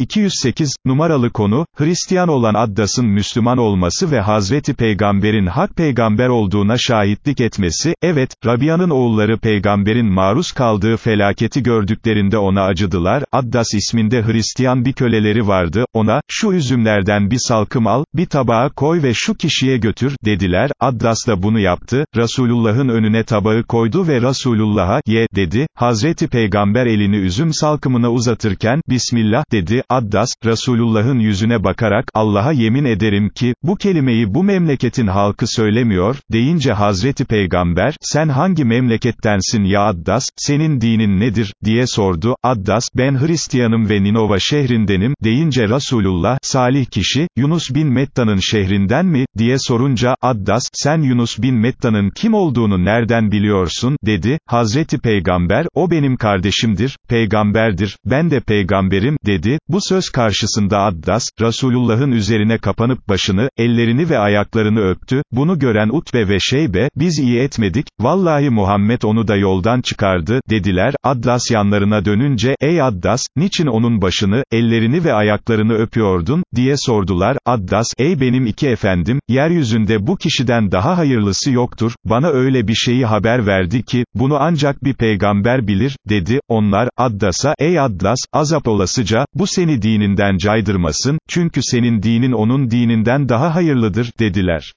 208, numaralı konu, Hristiyan olan Addas'ın Müslüman olması ve Hazreti Peygamber'in hak peygamber olduğuna şahitlik etmesi, evet, Rabia'nın oğulları peygamberin maruz kaldığı felaketi gördüklerinde ona acıdılar, Addas isminde Hristiyan bir köleleri vardı, ona, şu üzümlerden bir salkım al, bir tabağa koy ve şu kişiye götür, dediler, Addas da bunu yaptı, Resulullah'ın önüne tabağı koydu ve Resulullah'a, ye, dedi, Hazreti Peygamber elini üzüm salkımına uzatırken, Bismillah, dedi, Addas, Resulullah'ın yüzüne bakarak, Allah'a yemin ederim ki, bu kelimeyi bu memleketin halkı söylemiyor, deyince Hazreti Peygamber, sen hangi memlekettensin ya Addas, senin dinin nedir, diye sordu, Addas, ben Hristiyanım ve Ninova şehrindenim, deyince Resulullah, salih kişi, Yunus bin Metta'nın şehrinden mi, diye sorunca, Addas, sen Yunus bin Metta'nın kim olduğunu nereden biliyorsun, dedi, Hazreti Peygamber, o benim kardeşimdir, peygamberdir, ben de peygamberim, dedi, bu söz karşısında Addas, Resulullah'ın üzerine kapanıp başını, ellerini ve ayaklarını öptü, bunu gören Utbe ve Şeybe, biz iyi etmedik, vallahi Muhammed onu da yoldan çıkardı, dediler, Addas yanlarına dönünce, ey Addas, niçin onun başını, ellerini ve ayaklarını öpüyordun, diye sordular, Addas, ey benim iki efendim, yeryüzünde bu kişiden daha hayırlısı yoktur, bana öyle bir şeyi haber verdi ki, bunu ancak bir peygamber bilir, dedi, onlar, Addas'a, ey Addas, azap olasıca, bu seni dininden caydırmasın, çünkü senin dinin onun dininden daha hayırlıdır, dediler.